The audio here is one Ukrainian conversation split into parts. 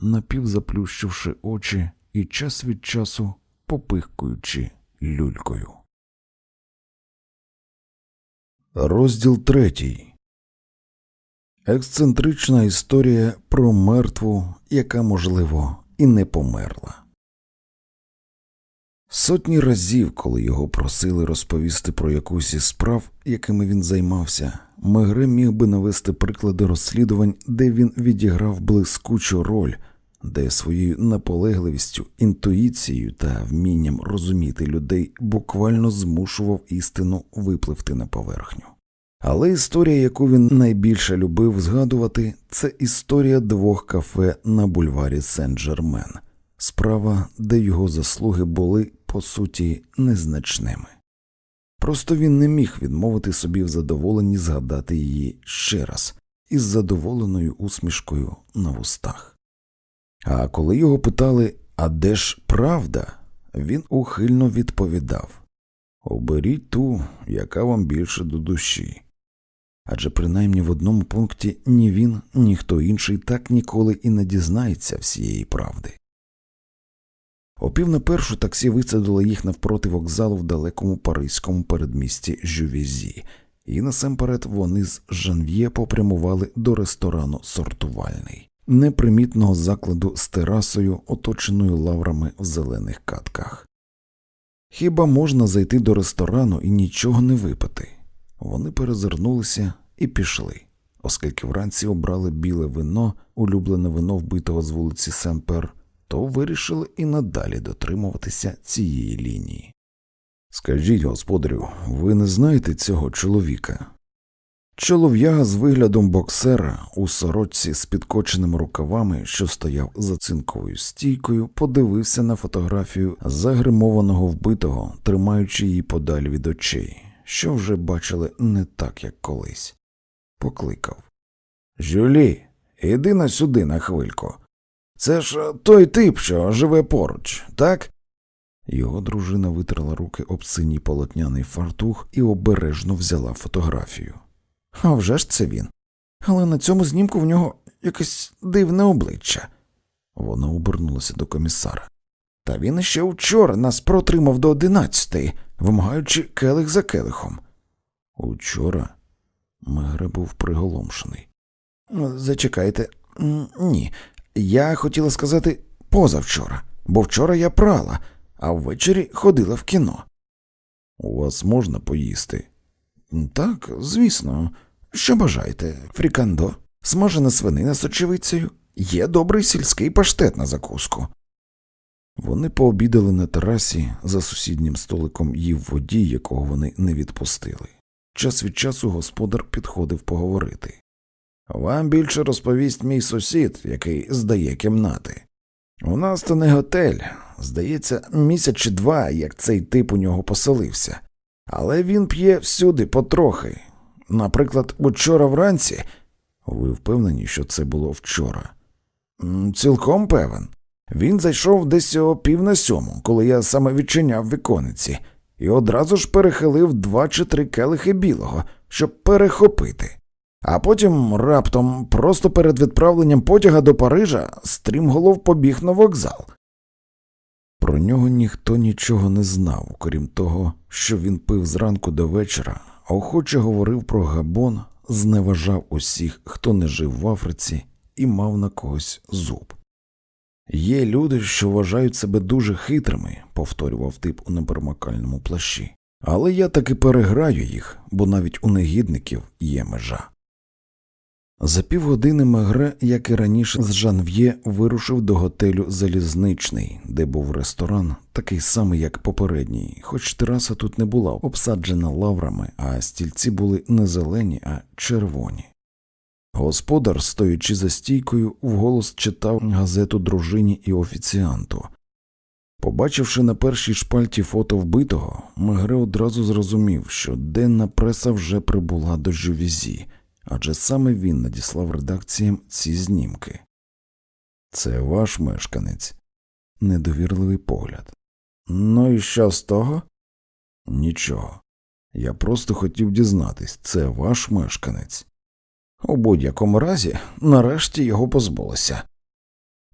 напівзаплющивши очі і час від часу попихкуючи люлькою. Розділ третій. Ексцентрична історія про мертву, яка, можливо, і не померла. Сотні разів, коли його просили розповісти про якусь із справ, якими він займався, Мегре міг би навести приклади розслідувань, де він відіграв блискучу роль, де своєю наполегливістю, інтуїцією та вмінням розуміти людей буквально змушував істину випливти на поверхню. Але історія, яку він найбільше любив згадувати, це історія двох кафе на бульварі Сен-Джермен, справа, де його заслуги були по суті незначними. Просто він не міг відмовити собі в задоволенні згадати її ще раз із задоволеною усмішкою на вустах. А коли його питали, а де ж правда, він ухильно відповідав Оберіть ту, яка вам більше до душі. Адже принаймні в одному пункті ні він, ні хто інший так ніколи і не дізнається всієї правди. О пів на першу таксі висадило їх навпроти вокзалу в далекому паризькому передмісті Жювізі, і насамперед вони з Жанв'є попрямували до ресторану сортувальний, непримітного закладу з терасою, оточеною лаврами в зелених катках. Хіба можна зайти до ресторану і нічого не випити? Вони перезирнулися і пішли, оскільки вранці обрали біле вино, улюблене вино вбитого з вулиці Сен-Пер, то вирішили і надалі дотримуватися цієї лінії. Скажіть, господарю, ви не знаєте цього чоловіка? Чолов'яга з виглядом боксера у сорочці з підкоченими рукавами, що стояв за цинковою стійкою, подивився на фотографію загримованого вбитого, тримаючи її подалі від очей, що вже бачили не так, як колись. Покликав Жюлі, іди на сюди на хвильку. Це ж той тип, що живе поруч, так? Його дружина витерла руки об синій полотняний фартух і обережно взяла фотографію. А вже ж це він. Але на цьому знімку в нього якесь дивне обличчя. Вона обернулася до комісара. Та він іще вчора нас протримав до одинадцятої, вимагаючи келих за келихом. Учора Мегре був приголомшений. Зачекайте, ні. Я хотіла сказати позавчора, бо вчора я прала, а ввечері ходила в кіно. У вас можна поїсти? Так, звісно. Що бажаєте, фрікандо, смажена свинина з очевицею, є добрий сільський паштет на закуску. Вони пообідали на терасі за сусіднім столиком їв водій, якого вони не відпустили. Час від часу господар підходив поговорити. Вам більше розповість мій сусід, який здає кімнати. У нас то не готель, здається, місяць чи два, як цей тип у нього поселився, але він п'є всюди потрохи. Наприклад, учора вранці. Ви впевнені, що це було вчора? Цілком певен. Він зайшов десь о пів на сьому, коли я саме відчиняв вікониці, і одразу ж перехилив два чи три келихи білого, щоб перехопити. А потім раптом, просто перед відправленням потяга до Парижа, стрімголов побіг на вокзал. Про нього ніхто нічого не знав, крім того, що він пив зранку до вечора, охоче говорив про габон, зневажав усіх, хто не жив в Африці, і мав на когось зуб. Є люди, що вважають себе дуже хитрими, повторював тип у непермакальному плащі, але я таки переграю їх, бо навіть у негідників є межа. За півгодини Мегре, як і раніше, з Жанв'є вирушив до готелю Залізничний, де був ресторан, такий самий, як попередній, хоч тераса тут не була обсаджена лаврами, а стільці були не зелені, а червоні. Господар, стоячи за стійкою, вголос читав газету дружині і офіціанту. Побачивши на першій шпальті фото вбитого, Мегре одразу зрозумів, що денна преса вже прибула до Жювізі адже саме він надіслав редакціям ці знімки. Це ваш мешканець, недовірливий погляд. Ну і що з того? Нічого. Я просто хотів дізнатись, це ваш мешканець. У будь-якому разі, нарешті його позбулося.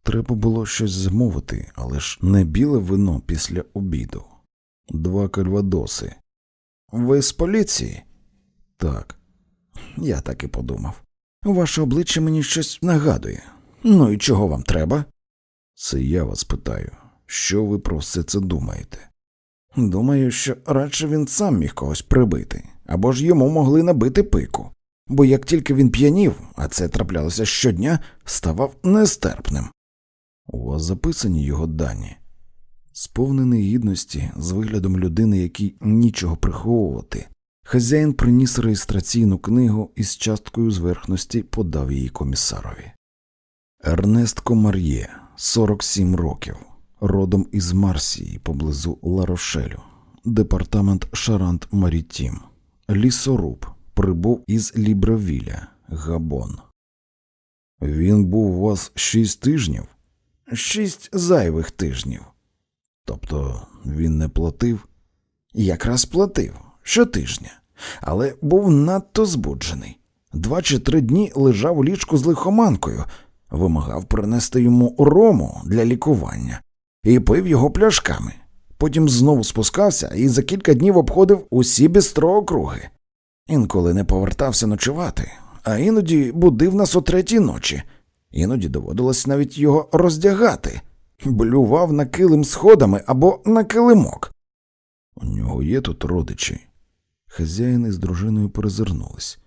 Треба було щось замовити, але ж не біле вино після обіду. Два кальвадоси. Ви з поліції? Так. Я так і подумав. Ваше обличчя мені щось нагадує. Ну і чого вам треба? Це я вас питаю. Що ви про все це думаєте? Думаю, що радше він сам міг когось прибити, або ж йому могли набити пику, бо як тільки він п'янів, а це траплялося щодня, ставав нестерпним. У вас записані його дані, сповнений гідності з виглядом людини, якій нічого приховувати. Хазяїн приніс реєстраційну книгу і з часткою зверхності подав її комісарові. Ернест Комар'є, 47 років, родом із Марсії поблизу Ларошелю, департамент Шарант Марітім, лісоруб, прибув із Лібревіля, Габон. Він був у вас шість тижнів, шість зайвих тижнів. Тобто він не платив? Якраз платив щотижня, але був надто збуджений. Два чи три дні лежав у ліжку з лихоманкою, вимагав принести йому рому для лікування і пив його пляшками. Потім знову спускався і за кілька днів обходив усі бістро округи. Інколи не повертався ночувати, а іноді будив нас о третій ночі. Іноді доводилось навіть його роздягати, блював на килим сходами або на килимок. У нього є тут родичі. Хазяїн із дружиною перезирнулись.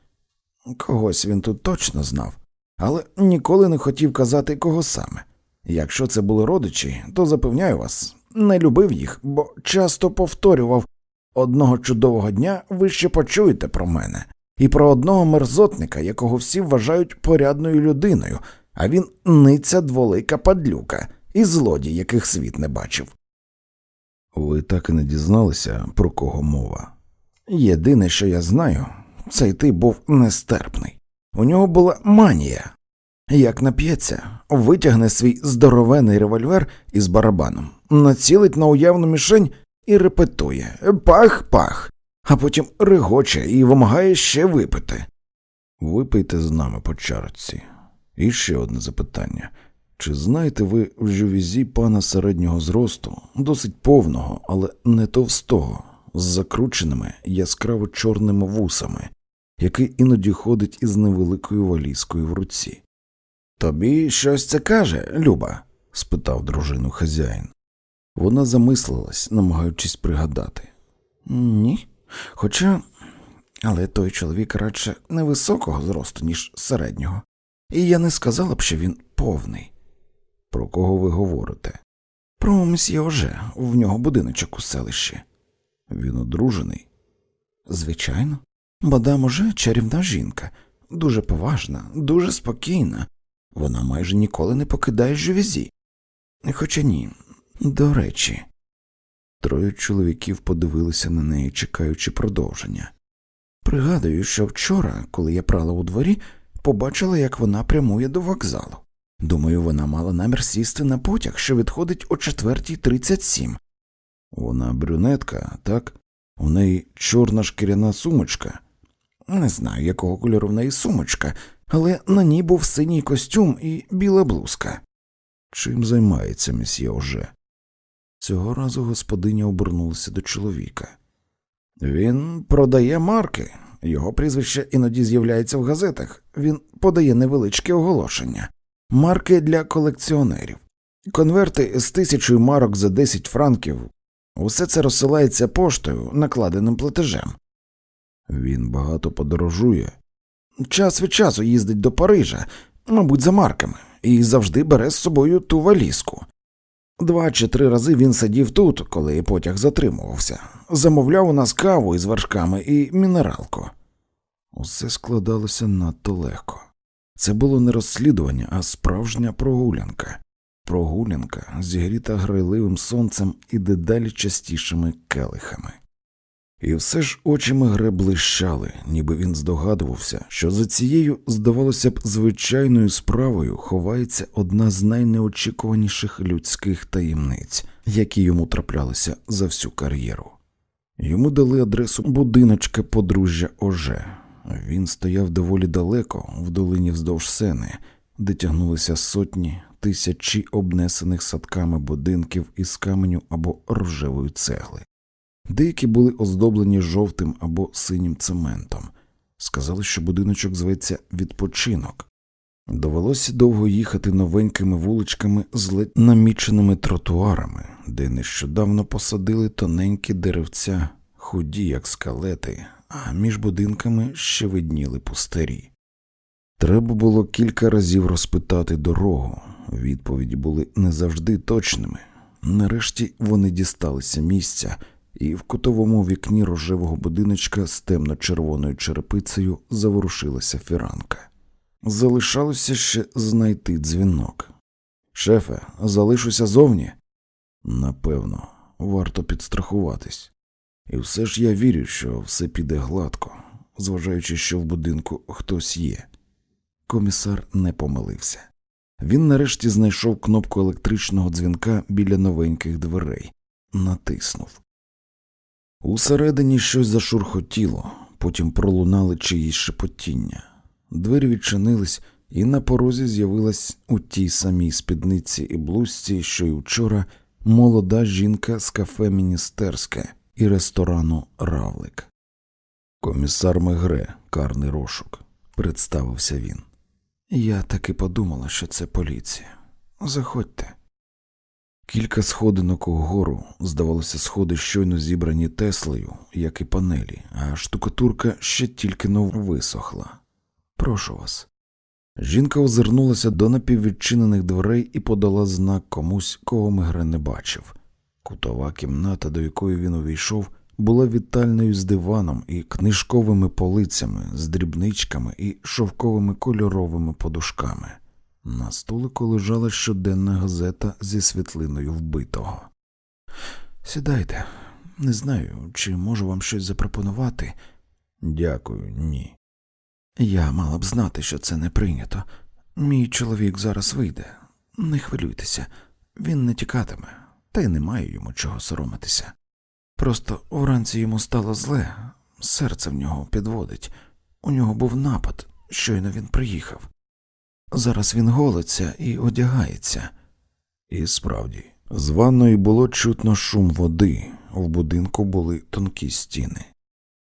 Когось він тут точно знав, але ніколи не хотів казати, кого саме. Якщо це були родичі, то запевняю вас, не любив їх, бо часто повторював одного чудового дня ви ще почуєте про мене, і про одного мерзотника, якого всі вважають порядною людиною, а він ниця дволика падлюка і злодій, яких світ не бачив. Ви так і не дізналися, про кого мова. Єдине, що я знаю, цей ти був нестерпний. У нього була манія. Як нап'ється, витягне свій здоровений револьвер із барабаном, націлить на уявну мішень і репетує пах-пах, а потім регоче і вимагає ще випити. Випийте з нами по чарці. І ще одне запитання. Чи знаєте ви в жувізі пана середнього зросту, досить повного, але не товстого, з закрученими яскраво чорними вусами, який іноді ходить із невеликою валізкою в руці? Тобі щось це каже, Люба? спитав дружину хазяїн. Вона замислилась, намагаючись пригадати. Ні. Хоча, але той чоловік радше невисокого зросту, ніж середнього, і я не сказала б, що він повний. Про кого ви говорите? Про мсьє Оже, в нього будиночок у селищі. Він одружений? Звичайно. Мадам Оже чарівна жінка, дуже поважна, дуже спокійна. Вона майже ніколи не покидає жувізі. Хоча ні, до речі, троє чоловіків подивилися на неї, чекаючи продовження. Пригадую, що вчора, коли я прала у дворі, побачила, як вона прямує до вокзалу. Думаю, вона мала намір сісти на потяг, що відходить о 4.37. Вона брюнетка, так? У неї чорна шкіряна сумочка. Не знаю, якого кольору в неї сумочка, але на ній був синій костюм і біла блузка. Чим займається месьє Оже? Цього разу господиня обернулася до чоловіка. Він продає марки, його прізвище іноді з'являється в газетах. Він подає невеличке оголошення, марки для колекціонерів, конверти з тисячою марок за 10 франків. Усе це розсилається поштою, накладеним платежем. Він багато подорожує. Час від часу їздить до Парижа, мабуть, за марками, і завжди бере з собою ту валізку. Два чи три рази він сидів тут, коли потяг затримувався, замовляв у нас каву із вершками і мінералку. Усе складалося надто легко. Це було не розслідування, а справжня прогулянка, прогулянка, зігріта грайливим сонцем і дедалі частішими келихами. І все ж очі Мегре блищали, ніби він здогадувався, що за цією, здавалося б, звичайною справою ховається одна з найнеочікуваніших людських таємниць, які йому траплялися за всю кар'єру. Йому дали адресу будиночка подружжя Оже. Він стояв доволі далеко, в долині вздовж сени, де тягнулися сотні тисячі обнесених садками будинків із каменю або рожевої цегли. Деякі були оздоблені жовтим або синім цементом. Сказали, що будиночок зветься відпочинок. Довелося довго їхати новенькими вуличками з ледь наміченими тротуарами, де нещодавно посадили тоненькі деревця, худі, як скалети, а між будинками ще видніли пустирі. Треба було кілька разів розпитати дорогу, відповіді були не завжди точними. Нарешті вони дісталися місця, і в кутовому вікні рожевого будиночка з темно-червоною черепицею заворушилася фіранка. Залишалося ще знайти дзвінок. Шефе, залишуся зовні? Напевно, варто підстрахуватись. І все ж я вірю, що все піде гладко, зважаючи, що в будинку хтось є. Комісар не помилився. Він нарешті знайшов кнопку електричного дзвінка біля новеньких дверей, натиснув. Усередині щось зашурхотіло, потім пролунали чиїсь шепотіння. Двері відчинились, і на порозі з'явилась у тій самій спідниці і блузці, що й учора, молода жінка з кафе Міністерське і ресторану Равлик. Комісар Мегре, карний розшук, представився він. Я таки подумала, що це поліція. Заходьте. Кілька сходинок угору, здавалося, сходи щойно зібрані Теслею, як і панелі, а штукатурка ще тільки но висохла. Прошу вас. Жінка озирнулася до напіввідчинених дверей і подала знак комусь, кого Мегре не бачив. Кутова кімната, до якої він увійшов, була вітальною з диваном і книжковими полицями, з дрібничками і шовковими кольоровими подушками. На столику лежала щоденна газета зі світлиною вбитого. Сідайте, не знаю, чи можу вам щось запропонувати. Дякую, ні. Я мала б знати, що це не прийнято. Мій чоловік зараз вийде. Не хвилюйтеся, він не тікатиме, та й немає йому чого соромитися. Просто вранці йому стало зле, серце в нього підводить. У нього був напад, щойно він приїхав. Зараз він голиться і одягається. І справді, з ванної було чутно шум води, в будинку були тонкі стіни.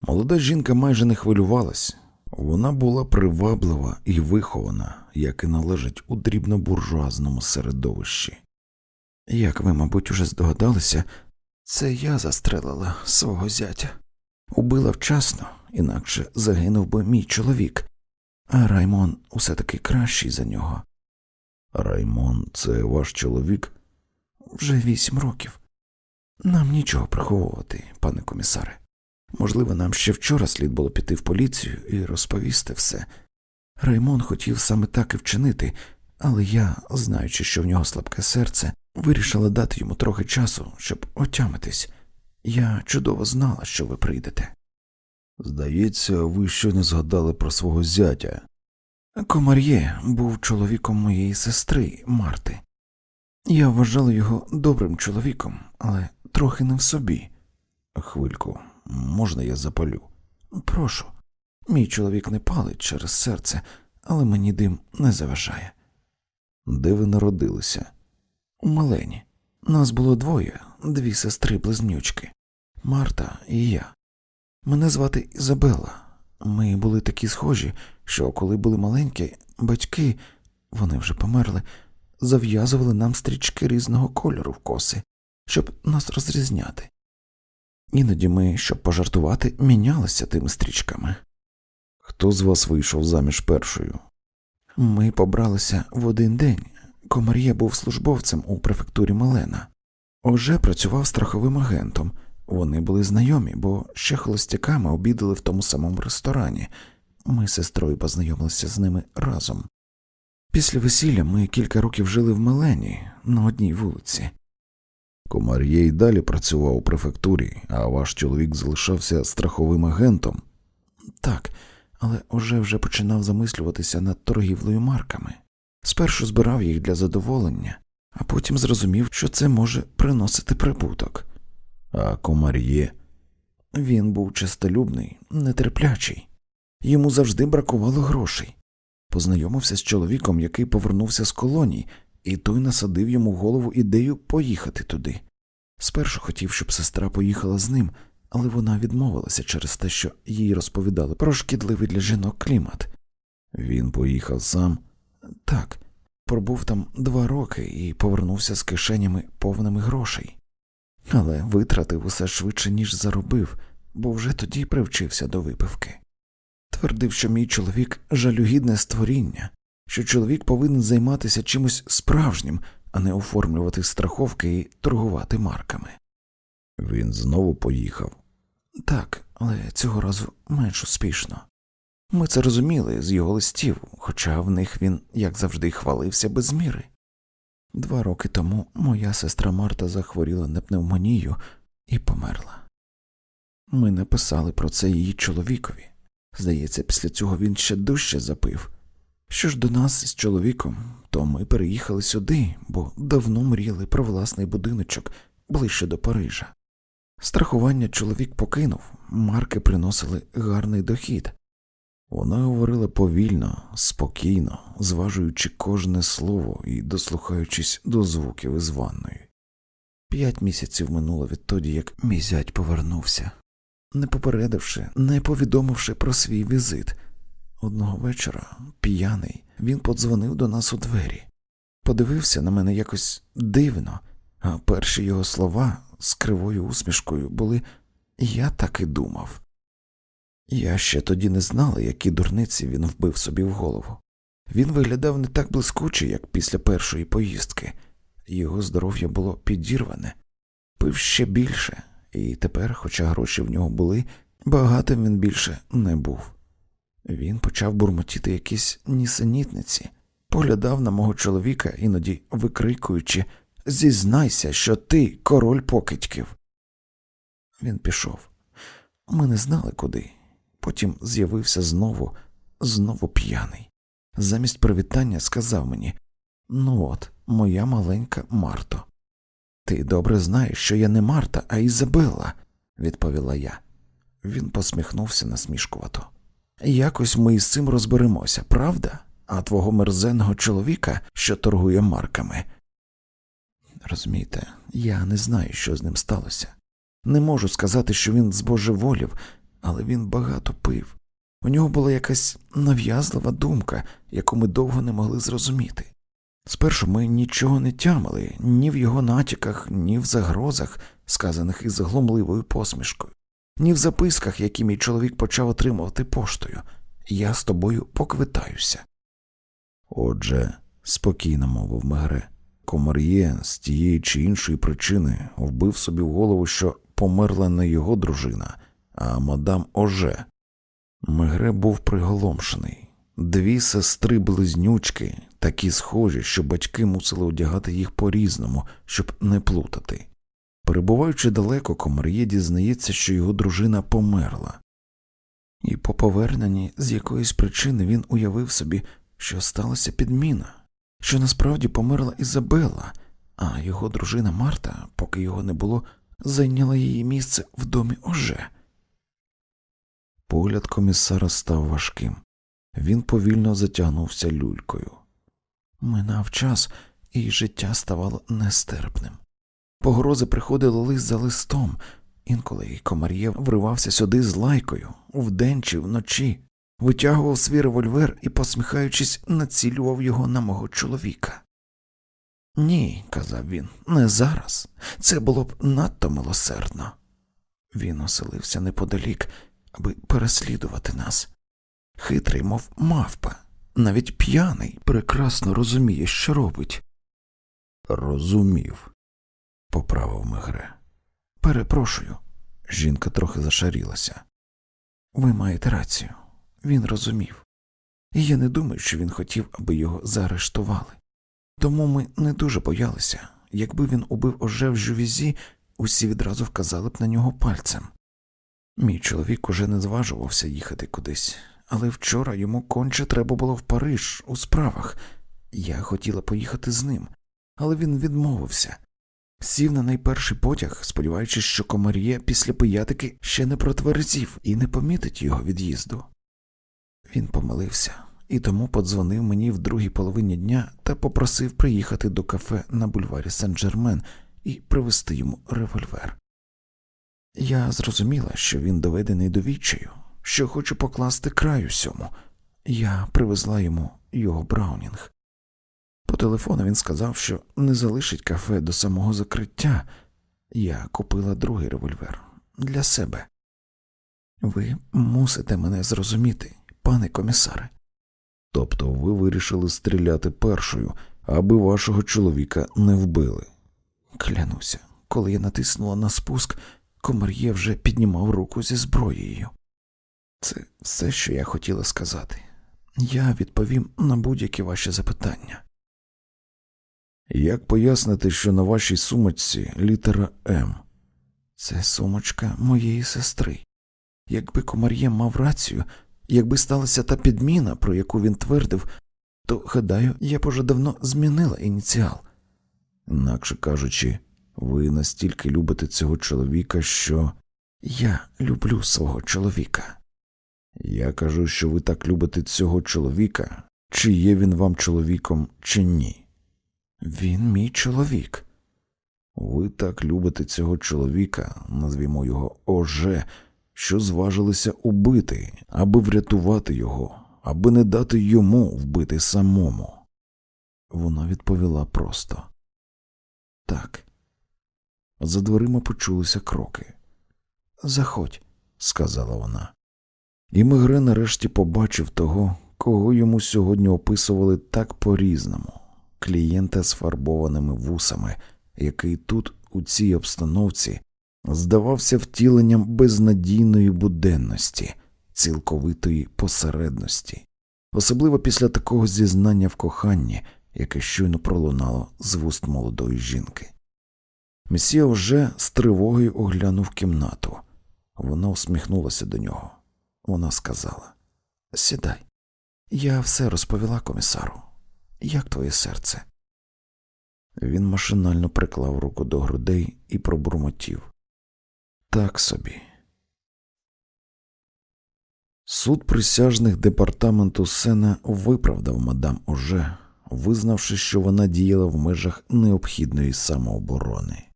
Молода жінка майже не хвилювалась, вона була приваблива і вихована, як і належить у дрібнобуржуазному середовищі. Як ви, мабуть, уже здогадалися, це я застрелила свого зятя, убила вчасно, інакше загинув би мій чоловік, а Раймон усе таки кращий за нього. Раймон, це ваш чоловік? Вже вісім років. Нам нічого приховувати, пане комісаре. Можливо, нам ще вчора слід було піти в поліцію і розповісти все. Раймон хотів саме так і вчинити, але я, знаючи, що в нього слабке серце, вирішила дати йому трохи часу, щоб отямитись. Я чудово знала, що ви прийдете. Здається, ви щойно згадали про свого зятя. Комар'є був чоловіком моєї сестри Марти. Я вважала його добрим чоловіком, але трохи не в собі. Хвильку, можна я запалю? Прошу. Мій чоловік не палить через серце, але мені дим не заважає. Де ви народилися? У Малені. Нас було двоє, дві сестри близнючки Марта і я. Мене звати Ізабелла. Ми були такі схожі, що коли були маленькі, батьки, вони вже померли, зав'язували нам стрічки різного кольору в коси, щоб нас розрізняти. Іноді ми, щоб пожартувати, мінялися тими стрічками. Хто з вас вийшов заміж першою? Ми побралися в один день. Комар'є був службовцем у префектурі Малена. Оже працював страховим агентом. Вони були знайомі, бо ще холостяками обідали в тому самому ресторані. Ми з сестрою познайомилися з ними разом. Після весілля ми кілька років жили в Мелені на одній вулиці. Комар'є й далі працював у префектурі, а ваш чоловік залишався страховим агентом. Так, але уже вже починав замислюватися над торгівлею марками. Спершу збирав їх для задоволення, а потім зрозумів, що це може приносити прибуток. А комар'є він був честолюбний, нетерплячий, йому завжди бракувало грошей. Познайомився з чоловіком, який повернувся з колоній, і той насадив йому в голову ідею поїхати туди. Спершу хотів, щоб сестра поїхала з ним, але вона відмовилася через те, що їй розповідали про шкідливий для жінок клімат. Він поїхав сам так, пробув там два роки і повернувся з кишенями повними грошей, але витратив усе швидше, ніж заробив, бо вже тоді привчився до випивки. Твердив, що мій чоловік жалюгідне створіння, що чоловік повинен займатися чимось справжнім, а не оформлювати страховки і торгувати марками. Він знову поїхав. Так, але цього разу менш успішно. Ми це розуміли з його листів, хоча в них він, як завжди, хвалився без міри. Два роки тому моя сестра Марта захворіла на пневмонію і померла. Ми написали про це її чоловікові. Здається, після цього він ще дужче запив. Що ж до нас з чоловіком, то ми переїхали сюди, бо давно мріяли про власний будиночок ближче до Парижа. Страхування чоловік покинув, марки приносили гарний дохід. Вона говорила повільно, спокійно, зважуючи кожне слово і дослухаючись до звуків із ванної. П'ять місяців минуло відтоді, як мій зять повернувся, не попередивши, не повідомивши про свій візит. Одного вечора, п'яний, він подзвонив до нас у двері, подивився на мене якось дивно, а перші його слова з кривою усмішкою були Я так і думав. Я ще тоді не знала, які дурниці він вбив собі в голову. Він виглядав не так блискуче, як після першої поїздки, його здоров'я було підірване, пив ще більше, і тепер, хоча гроші в нього були, багатим він більше не був. Він почав бурмотіти якісь нісенітниці, поглядав на мого чоловіка, іноді викрикуючи Зізнайся, що ти король покидьків. Він пішов. Ми не знали куди. Потім з'явився знову, знову п'яний. Замість привітання сказав мені Ну от, моя маленька Марто. Ти добре знаєш, що я не Марта, а Ізабелла, відповіла я. Він посміхнувся насмішкувато. Якось ми із цим розберемося, правда? А твого мерзенного чоловіка, що торгує марками. Розумієте, я не знаю, що з ним сталося. Не можу сказати, що він збожеволів, але він багато пив. У нього була якась нав'язлива думка, яку ми довго не могли зрозуміти. Спершу ми нічого не тямили ні в його натяках, ні в загрозах, сказаних із глумливою посмішкою, ні в записках, які мій чоловік почав отримувати поштою. Я з тобою поквитаюся. Отже, спокійно мовив Мегре, комар'є з тієї чи іншої причини вбив собі в голову, що померла не його дружина, а мадам Оже. Мегре був приголомшений. Дві сестри близнючки, такі схожі, що батьки мусили одягати їх по різному, щоб не плутати. Перебуваючи далеко, комар'є дізнається, що його дружина померла, і по поверненні з якоїсь причини він уявив собі, що сталася підміна, що насправді померла Ізабела, а його дружина Марта, поки його не було, зайняла її місце в домі Оже. Погляд комісара став важким. Він повільно затягнувся люлькою. Минав час, і життя ставало нестерпним. Погрози приходили лист за листом, інколи комар'є вривався сюди з лайкою, вдень чи вночі, витягував свій револьвер і, посміхаючись, націлював його на мого чоловіка. Ні, казав він, не зараз. Це було б надто милосердно. Він оселився неподалік, аби переслідувати нас. Хитрий, мов мавпа, навіть п'яний, прекрасно розуміє, що робить. Розумів, поправив Мегре. Перепрошую. Жінка трохи зашарілася. Ви маєте рацію. Він розумів. І я не думаю, що він хотів, аби його заарештували. Тому ми не дуже боялися. Якби він убив оже в жувізі, усі відразу вказали б на нього пальцем. Мій чоловік уже не зважувався їхати кудись, але вчора йому конче треба було в Париж у справах. Я хотіла поїхати з ним, але він відмовився. Сів на найперший потяг, сподіваючись, що комар'є після пиятики ще не протверзів і не помітить його від'їзду. Він помилився, і тому подзвонив мені в другій половині дня та попросив приїхати до кафе на бульварі Сен-Джермен і привезти йому револьвер. Я зрозуміла, що він доведений до відчаю, що хоче покласти край усьому. Я привезла йому його Браунінг. По телефону він сказав, що не залишить кафе до самого закриття. Я купила другий револьвер для себе. Ви мусите мене зрозуміти, пане комісаре. Тобто ви вирішили стріляти першою, аби вашого чоловіка не вбили. Клянуся, коли я натиснула на спуск, комар'є вже піднімав руку зі зброєю. Це все, що я хотіла сказати. Я відповім на будь-які ваші запитання. Як пояснити, що на вашій сумочці літера М? Це сумочка моєї сестри. Якби комар'є мав рацію, якби сталася та підміна, про яку він твердив, то, гадаю, я б уже давно змінила ініціал. Інакше кажучи, ви настільки любите цього чоловіка, що я люблю свого чоловіка. Я кажу, що ви так любите цього чоловіка, чи є він вам чоловіком, чи ні. Він мій чоловік. Ви так любите цього чоловіка, назвімо його Оже, що зважилися убити, аби врятувати його, аби не дати йому вбити самому. Вона відповіла просто так. За дверима почулися кроки. Заходь, сказала вона. І Мегре нарешті побачив того, кого йому сьогодні описували так по різному клієнта з фарбованими вусами, який тут, у цій обстановці, здавався втіленням безнадійної буденності, цілковитої посередності, особливо після такого зізнання в коханні, яке щойно пролунало з вуст молодої жінки. Месія вже з тривогою оглянув кімнату. Вона усміхнулася до нього. Вона сказала Сідай, я все розповіла комісару. Як твоє серце? Він машинально приклав руку до грудей і пробурмотів. Так собі. Суд присяжних департаменту Сена виправдав мадам Оже, визнавши, що вона діяла в межах необхідної самооборони.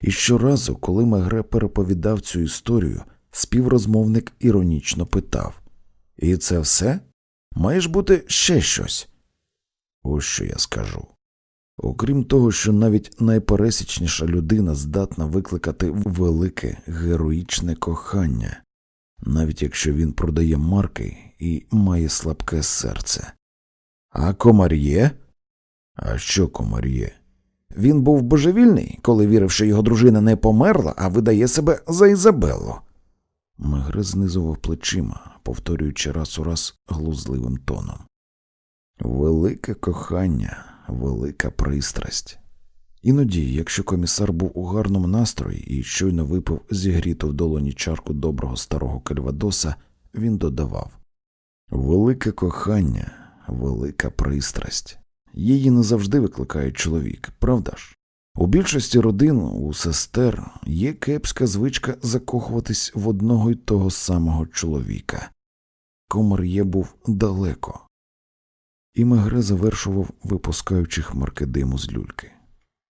І щоразу, коли Мегре переповідав цю історію, співрозмовник іронічно питав І це все? Маєш бути ще щось? Ось що я скажу. Окрім того, що навіть найпересічніша людина здатна викликати велике героїчне кохання, навіть якщо він продає марки і має слабке серце. А комар'є? А що комар'є? Він був божевільний, коли вірив, що його дружина не померла, а видає себе за Ізабеллу. Мегре знизував плечима, повторюючи раз у раз глузливим тоном. Велике кохання, велика пристрасть. Іноді, якщо комісар був у гарному настрої і щойно випив зігріту в долоні чарку доброго старого кальвадоса, він додавав Велике кохання, велика пристрасть. Її не завжди викликає чоловік, правда ж? У більшості родин, у сестер, є кепська звичка закохуватись в одного й того самого чоловіка. Комар є був далеко, і Мегре завершував, випускаючи хмарки диму з люльки.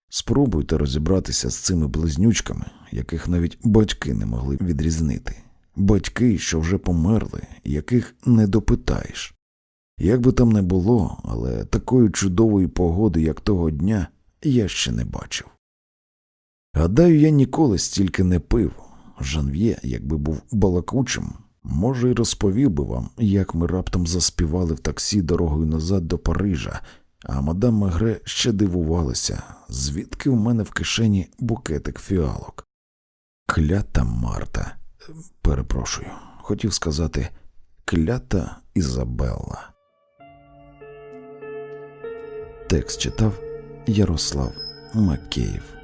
Спробуйте розібратися з цими близнючками, яких навіть батьки не могли відрізнити, батьки, що вже померли, яких не допитаєш. Як би там не було, але такої чудової погоди, як того дня, я ще не бачив. Гадаю, я ніколи стільки не пив. Жанв'є, якби був балакучим, може, й розповів би вам, як ми раптом заспівали в таксі дорогою назад до Парижа, а мадам Мегре ще дивувалася, звідки в мене в кишені букетик фіалок. Клята Марта, перепрошую, хотів сказати клята Ізабелла. Текст читав Ярослав Макеїв